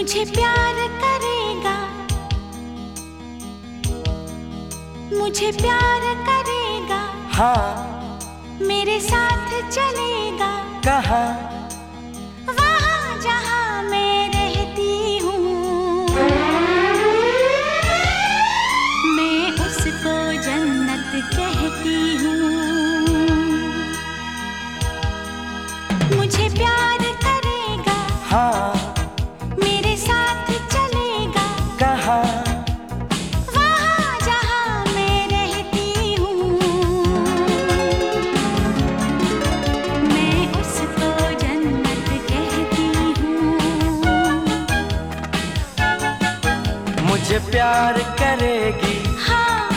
मुझे प्यार करेगा। मुझे प्यार करेगा। हाँ। मेरे साथ चलेगा। कहा? वहाँ जहाँ करेगी। हाँ।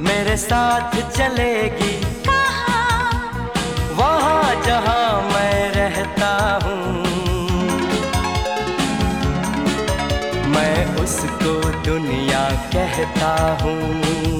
मेरे साथ चलेगी। कहाँ वहाँ जहाँ मैं रहता हूँ। मैं उसको दुनिया कहता हूँ।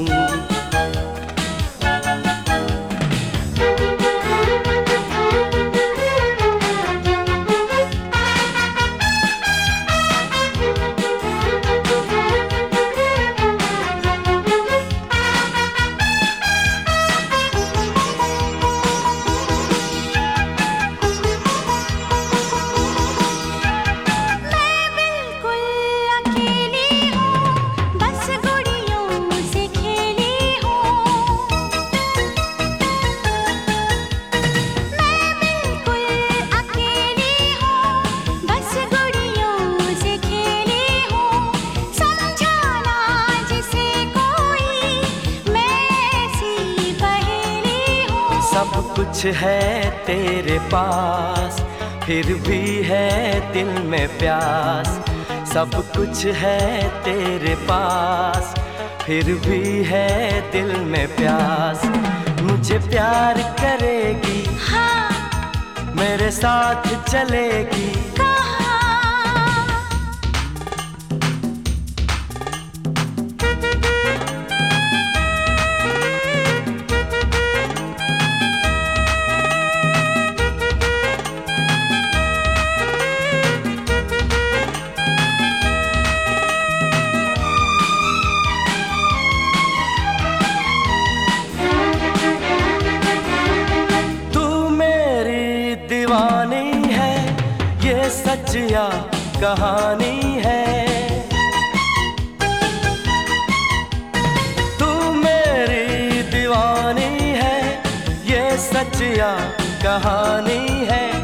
सब कुछ है तेरे पास फिर भी है दिल में प्यास। सब कुछ है तेरे पास फिर भी है दिल में प्यास। मुझे प्यार करेगी हाँ। मेरे साथ चलेगी। कहानी है। तू मेरी दीवानी है ये सच या कहानी है।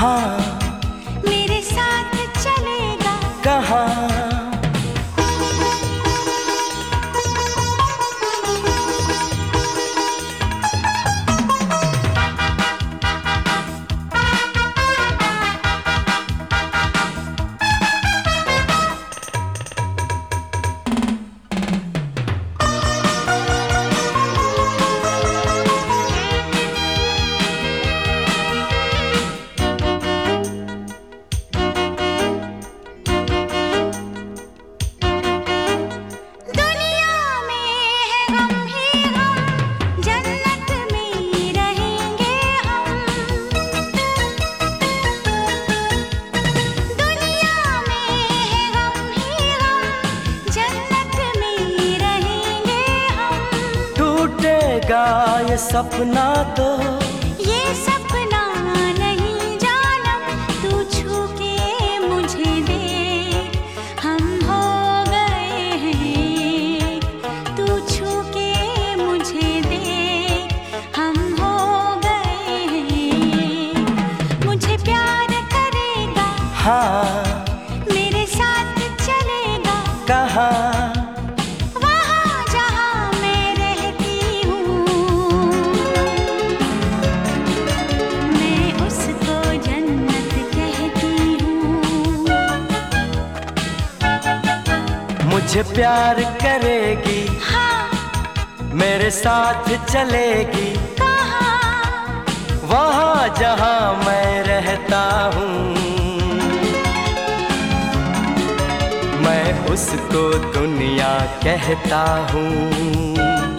करेगा सपना तो। ये सपना नहीं जानम तू छू के मुझे दे। हम हो गए हैं तू छू के मुझे दे। हम हो गए हैं मुझे प्यार करेगा। हाँ। मेरे साथ चलेगा। कहाँ? मुझे प्यार करेगी। हाँ। मेरे साथ चलेगी। वहाँ वहाँ जहाँ मैं रहता हूँ। मैं उसको दुनिया कहता हूँ।